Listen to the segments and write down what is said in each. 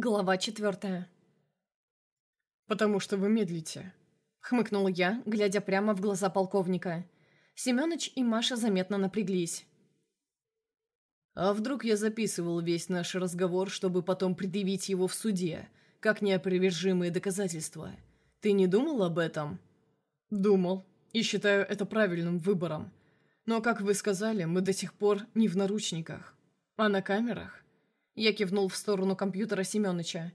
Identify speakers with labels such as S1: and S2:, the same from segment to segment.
S1: Глава четвертая.
S2: «Потому что вы медлите», —
S1: хмыкнул я, глядя прямо в глаза полковника. Семёныч и Маша заметно напряглись.
S2: «А вдруг я записывал весь наш разговор, чтобы потом предъявить его в суде, как неопровержимые доказательства? Ты не думал об этом?» «Думал, и считаю это правильным выбором. Но, как вы сказали, мы до сих пор не в наручниках, а на камерах».
S1: Я кивнул в сторону компьютера Семёныча.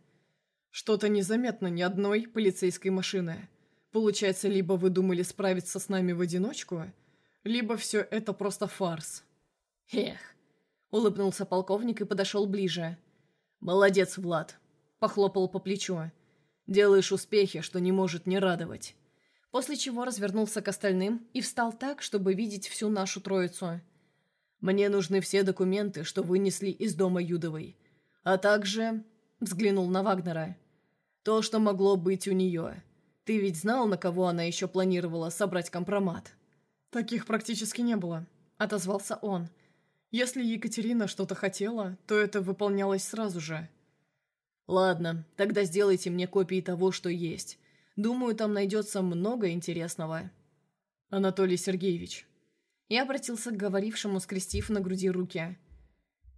S2: «Что-то незаметно ни одной полицейской машины. Получается, либо вы думали справиться с нами в одиночку, либо все это просто фарс».
S1: «Эх!» — улыбнулся полковник и подошел ближе.
S2: «Молодец, Влад!» — похлопал по плечу. «Делаешь успехи, что не может не радовать».
S1: После чего развернулся к остальным и встал так, чтобы видеть всю нашу троицу —
S2: мне нужны все документы, что вынесли из дома Юдовой. А также...» — взглянул на Вагнера. «То, что могло быть у нее. Ты ведь знал, на кого она еще планировала собрать компромат?»
S1: «Таких практически не было», — отозвался он. «Если Екатерина что-то хотела, то это выполнялось сразу же».
S2: «Ладно, тогда сделайте мне копии того, что есть. Думаю, там найдется много интересного». «Анатолий Сергеевич»,
S1: я обратился к говорившему, скрестив на груди руки.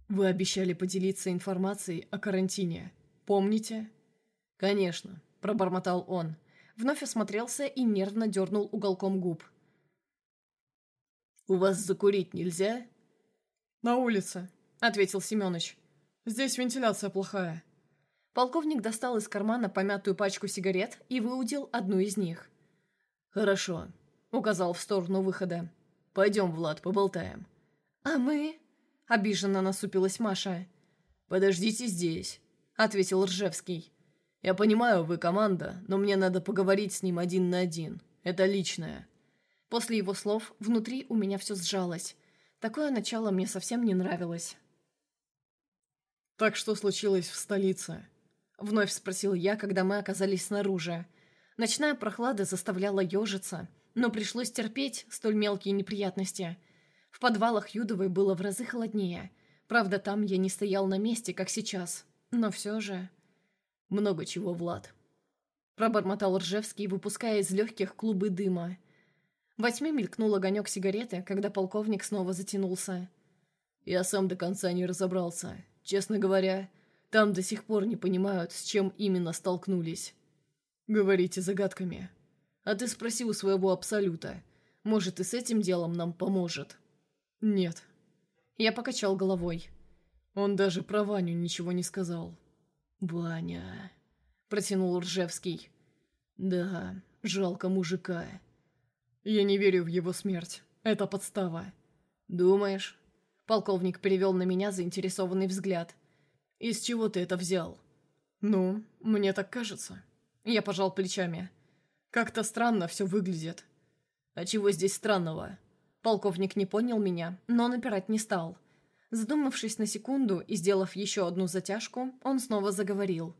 S2: «Вы обещали поделиться информацией о карантине. Помните?»
S1: «Конечно», — пробормотал он. Вновь осмотрелся и нервно дернул уголком губ.
S2: «У вас закурить нельзя?»
S1: «На улице», — ответил Семёныч. «Здесь вентиляция плохая». Полковник достал из кармана помятую пачку сигарет и выудил одну из них.
S2: «Хорошо», — указал в сторону выхода. «Пойдем, Влад, поболтаем».
S1: «А мы?» — обиженно насупилась Маша.
S2: «Подождите здесь», — ответил Ржевский. «Я понимаю, вы команда, но мне надо поговорить с ним один на один. Это личное».
S1: После его слов внутри у меня все сжалось. Такое начало мне совсем не нравилось.
S2: «Так что случилось в столице?»
S1: Вновь спросил я, когда мы оказались снаружи. Ночная прохлада заставляла ежиться, но пришлось терпеть столь мелкие неприятности. В подвалах Юдовой было в разы холоднее. Правда, там я не стоял на месте, как сейчас. Но все же...
S2: «Много чего, Влад», —
S1: пробормотал Ржевский, выпуская из легких клубы дыма. Во тьме мелькнул огонек сигареты, когда полковник снова затянулся.
S2: «Я сам до конца не разобрался. Честно говоря, там до сих пор не понимают, с чем именно столкнулись». «Говорите загадками», а ты спроси у своего Абсолюта. Может, и с этим делом нам поможет?» «Нет».
S1: Я покачал головой.
S2: Он даже про Ваню ничего не сказал.
S1: «Ваня...» — протянул Ржевский.
S2: «Да, жалко мужика. Я не верю в его смерть. Это подстава».
S1: «Думаешь?» Полковник перевел на меня заинтересованный взгляд.
S2: «Из чего ты это взял?»
S1: «Ну, мне так кажется». Я пожал плечами. Как-то странно все выглядит.
S2: А чего здесь странного?
S1: Полковник не понял меня, но напирать не стал. Задумавшись на секунду и сделав еще одну затяжку, он снова заговорил.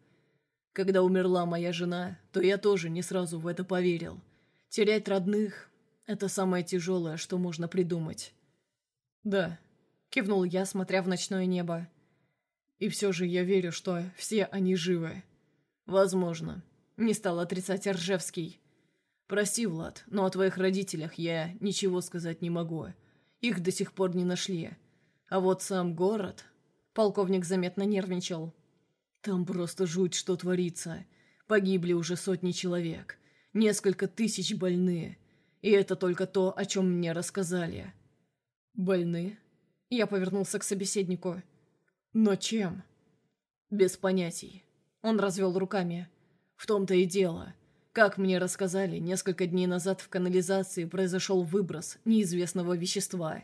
S2: Когда умерла моя жена, то я тоже не сразу в это поверил. Терять родных — это самое тяжелое, что можно придумать.
S1: «Да», — кивнул я, смотря в ночное небо.
S2: «И все же я верю, что все они живы». «Возможно», — не стал отрицать Ржевский. «Прости, Влад, но о твоих родителях я ничего сказать не могу. Их до сих пор не нашли. А вот сам город...»
S1: Полковник заметно нервничал.
S2: «Там просто жуть, что творится. Погибли уже сотни человек. Несколько тысяч больные. И это только то, о чем мне рассказали».
S1: «Больны?» Я повернулся к собеседнику. «Но чем?»
S2: «Без понятий». Он развел руками. «В том-то и дело». Как мне рассказали, несколько дней назад в канализации произошел выброс неизвестного вещества.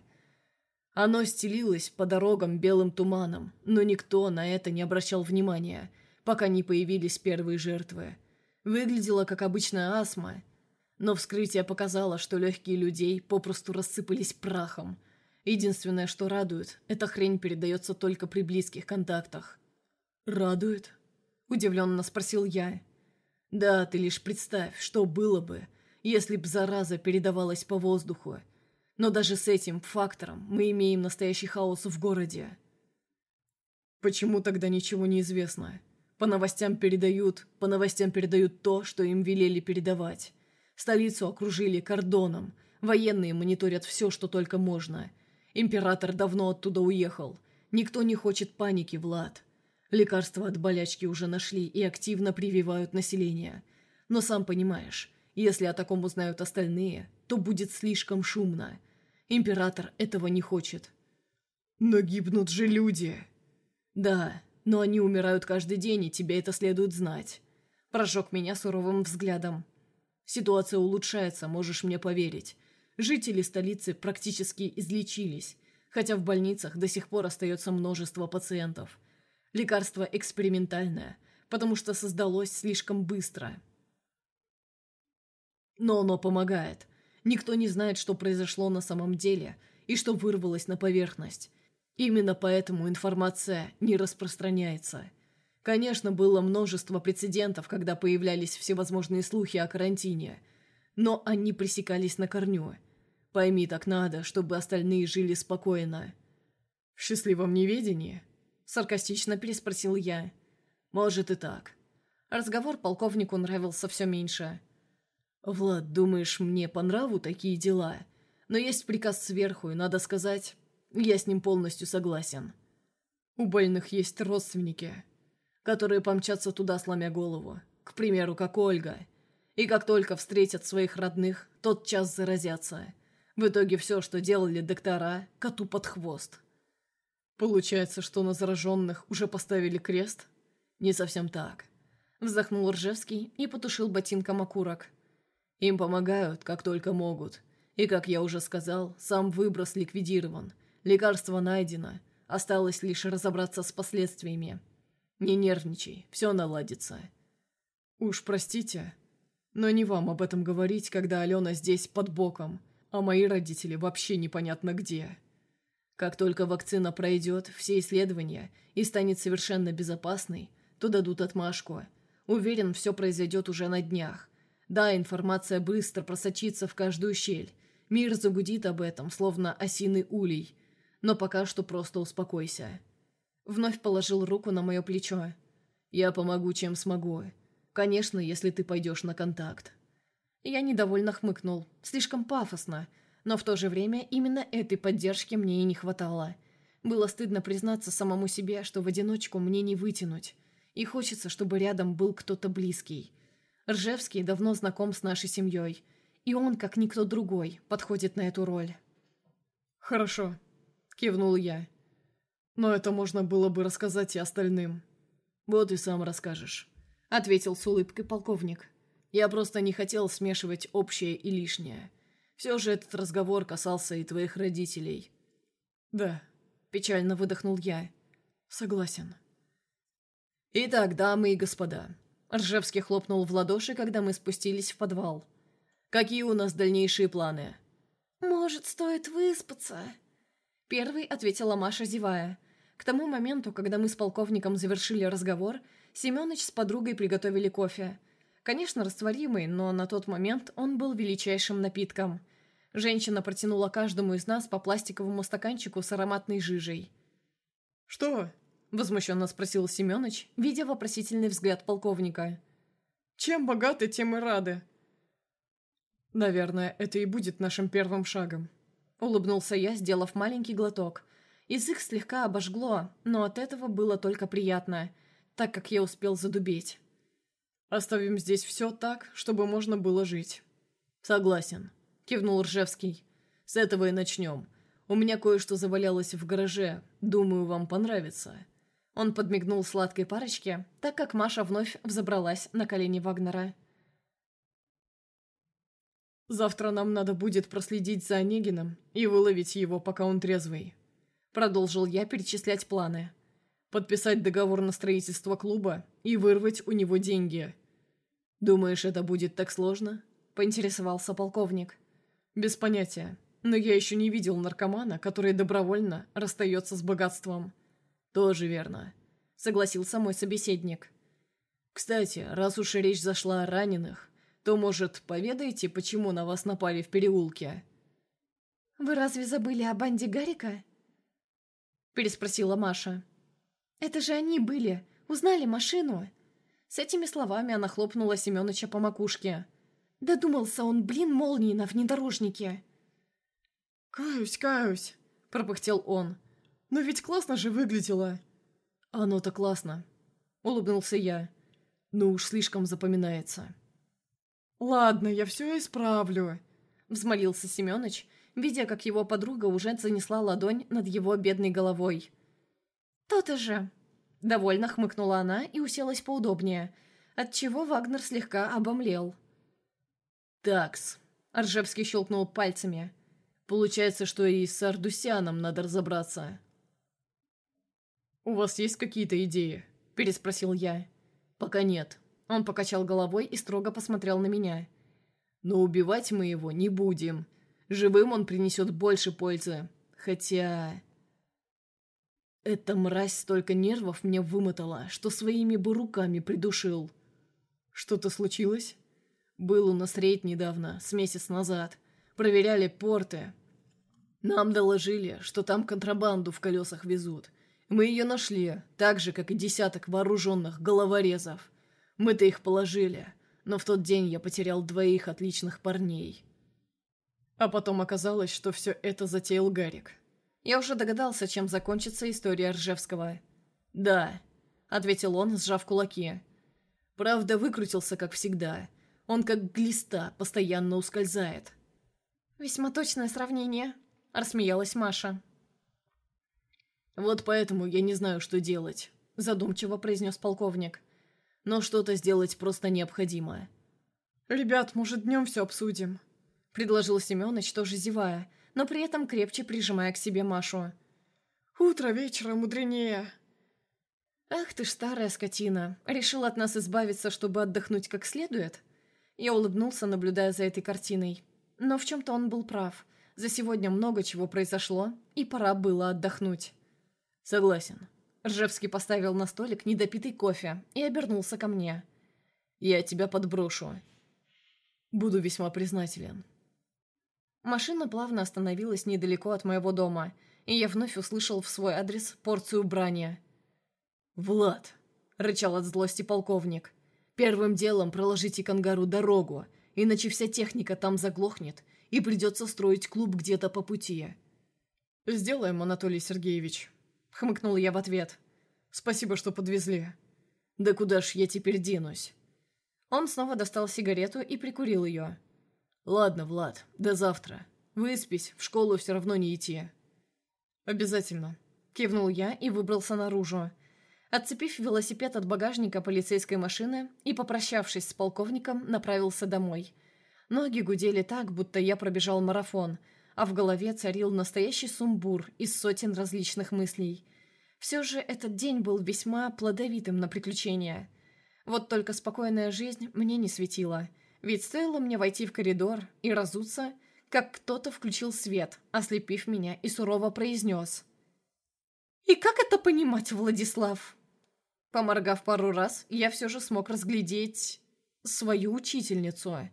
S2: Оно стелилось по дорогам белым туманом, но никто на это не обращал внимания, пока не появились первые жертвы. Выглядело как обычная астма, но вскрытие показало, что легкие людей попросту рассыпались прахом. Единственное, что радует, эта хрень передается только при близких контактах.
S1: «Радует?» – удивленно спросил я.
S2: Да, ты лишь представь, что было бы, если б зараза передавалась по воздуху. Но даже с этим фактором мы имеем настоящий хаос в городе.
S1: Почему тогда ничего не известно?
S2: По новостям передают, по новостям передают то, что им велели передавать. Столицу окружили кордоном, военные мониторят все, что только можно. Император давно оттуда уехал. Никто не хочет паники, Влад. Лекарства от болячки уже нашли и активно прививают население. Но сам понимаешь, если о таком узнают остальные, то будет слишком шумно. Император этого не хочет. Но гибнут же люди. Да, но они умирают каждый день, и тебе это следует знать. Прожег меня суровым взглядом. Ситуация улучшается, можешь мне поверить. Жители столицы практически излечились, хотя в больницах до сих пор остается множество пациентов. Лекарство экспериментальное, потому что создалось слишком быстро. Но оно помогает. Никто не знает, что произошло на самом деле и что вырвалось на поверхность. Именно поэтому информация не распространяется. Конечно, было множество прецедентов, когда появлялись всевозможные слухи о карантине, но они пресекались на корню. Пойми, так надо, чтобы остальные жили спокойно. «В счастливом неведении?» – саркастично переспросил я. «Может и так». Разговор полковнику нравился все меньше. «Влад, думаешь, мне по нраву такие дела? Но есть приказ сверху, и, надо сказать, я с ним полностью согласен. У больных есть родственники, которые помчатся туда, сломя голову. К примеру, как Ольга. И как только встретят своих родных, тот час заразятся. В итоге все, что делали доктора, коту под хвост. Получается, что на зараженных уже поставили крест? Не совсем так. Вздохнул Ржевский и потушил ботинком окурок. Им помогают, как только могут. И, как я уже сказал, сам выброс ликвидирован – Лекарство найдено. Осталось лишь разобраться с последствиями. Не нервничай, все наладится. Уж простите, но не вам об этом говорить, когда Алена здесь под боком, а мои родители вообще непонятно где. Как только вакцина пройдет все исследования и станет совершенно безопасной, то дадут отмашку. Уверен, все произойдет уже на днях. Да, информация быстро просочится в каждую щель. Мир загудит об этом, словно осиный улей – но пока что просто успокойся». Вновь положил руку на мое плечо. «Я помогу, чем смогу. Конечно, если ты пойдешь на контакт». Я недовольно хмыкнул. Слишком пафосно. Но в то же время именно этой поддержки мне и не хватало. Было стыдно признаться самому себе, что в одиночку мне не вытянуть. И хочется, чтобы рядом был кто-то близкий. Ржевский давно знаком с нашей семьей. И он, как никто другой, подходит на эту роль. «Хорошо», — кивнул я. «Но это можно было бы рассказать и остальным». «Вот и сам расскажешь», — ответил с улыбкой полковник. «Я просто не хотел смешивать общее и лишнее. Все же этот разговор касался и твоих родителей». «Да», — печально выдохнул я. «Согласен». «Итак, дамы и господа», — Ржевский хлопнул в ладоши, когда мы спустились в подвал. «Какие у нас дальнейшие планы?»
S1: «Может, стоит выспаться?» Первый ответила Маша, зевая. К тому моменту, когда мы с полковником завершили разговор, Семёныч с подругой приготовили кофе. Конечно, растворимый, но на тот момент он был величайшим напитком. Женщина протянула каждому из нас по пластиковому стаканчику с ароматной жижей. «Что?» – возмущенно спросил Семёныч, видя вопросительный взгляд полковника. «Чем богаты, тем и рады». «Наверное, это и будет нашим первым шагом», Улыбнулся я, сделав маленький глоток. Язык слегка обожгло, но от этого было только приятно, так как я успел задубеть. «Оставим здесь все так, чтобы можно было жить». «Согласен», — кивнул Ржевский. «С этого и начнем. У меня кое-что завалялось в гараже. Думаю, вам понравится». Он подмигнул сладкой парочке, так как Маша вновь взобралась на колени Вагнера. Завтра нам надо будет проследить за Онегиным и выловить его, пока он трезвый. Продолжил я перечислять планы. Подписать договор на строительство клуба и вырвать у него деньги. «Думаешь, это будет так сложно?» – поинтересовался полковник. «Без понятия. Но я еще не видел наркомана, который добровольно расстается с богатством». «Тоже верно», – согласился мой собеседник. «Кстати, раз уж речь зашла о раненых, то, может, поведаете, почему на вас напали в переулке?» «Вы разве забыли о банде Гарика?» Переспросила Маша. «Это же они были. Узнали машину?» С этими словами она хлопнула Семёныча по макушке. Додумался он, блин, молнии на внедорожнике.
S2: «Каюсь, каюсь», — пропыхтел он. «Но ведь классно же выглядело». «Оно-то классно», — улыбнулся я. «Ну уж слишком запоминается». «Ладно, я все исправлю», — взмолился Семёныч, видя, как его подруга уже занесла ладонь над его бедной головой.
S1: «То-то же!» Довольно хмыкнула она и уселась поудобнее, отчего Вагнер слегка обомлел.
S2: «Такс», — Аржевский щелкнул пальцами. «Получается, что и с Ардусяном надо разобраться». «У вас есть какие-то идеи?» — переспросил я. «Пока нет». Он покачал головой и строго посмотрел на меня. «Но убивать мы его не будем. Живым он принесет больше пользы. Хотя...» Эта мразь столько нервов мне вымотала, что своими бы руками придушил. Что-то случилось? Был у нас рейд недавно, с месяц назад. Проверяли порты. Нам доложили, что там контрабанду в колесах везут. Мы ее нашли, так же, как и десяток вооруженных головорезов. Мы-то их положили, но в тот день я потерял двоих отличных парней. А потом оказалось, что все это затеял Гарик.
S1: Я уже догадался, чем закончится история Ржевского.
S2: «Да», — ответил он, сжав кулаки. «Правда, выкрутился, как всегда. Он как глиста, постоянно ускользает».
S1: «Весьма точное сравнение», — рассмеялась Маша.
S2: «Вот поэтому я не знаю, что делать», — задумчиво произнес полковник. «Но что-то сделать просто необходимо».
S1: «Ребят, может, днем все обсудим?» — предложил Семёныч, тоже зевая, — но при этом крепче прижимая к себе Машу. «Утро вечера мудренее». «Ах ты ж старая скотина! Решил от нас избавиться, чтобы отдохнуть как следует?» Я улыбнулся, наблюдая за этой картиной. Но в чем-то он был прав. За сегодня много чего произошло, и пора было отдохнуть.
S2: «Согласен».
S1: Ржевский поставил на столик недопитый кофе и обернулся ко мне.
S2: «Я тебя подброшу. Буду весьма признателен».
S1: Машина плавно остановилась недалеко от моего дома, и я вновь услышал в свой адрес порцию брани.
S2: «Влад!» — рычал от злости полковник. «Первым делом проложите кангару дорогу, иначе вся техника там заглохнет, и придется строить клуб где-то по пути».
S1: «Сделаем, Анатолий Сергеевич», — хмыкнул я в ответ. «Спасибо, что подвезли».
S2: «Да куда ж я теперь денусь?»
S1: Он снова достал сигарету и прикурил ее.
S2: «Ладно, Влад, до завтра. Выспись, в школу все равно не идти».
S1: «Обязательно», — кивнул я и выбрался наружу. Отцепив велосипед от багажника полицейской машины и, попрощавшись с полковником, направился домой. Ноги гудели так, будто я пробежал марафон, а в голове царил настоящий сумбур из сотен различных мыслей. Все же этот день был весьма плодовитым на приключения. Вот только спокойная жизнь мне не светила — ведь стоило мне войти в коридор и разуться, как кто-то включил свет, ослепив меня и сурово произнес. «И как это понимать, Владислав?» Поморгав пару раз, я все же смог разглядеть свою учительницу.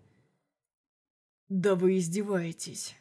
S2: «Да вы издеваетесь!»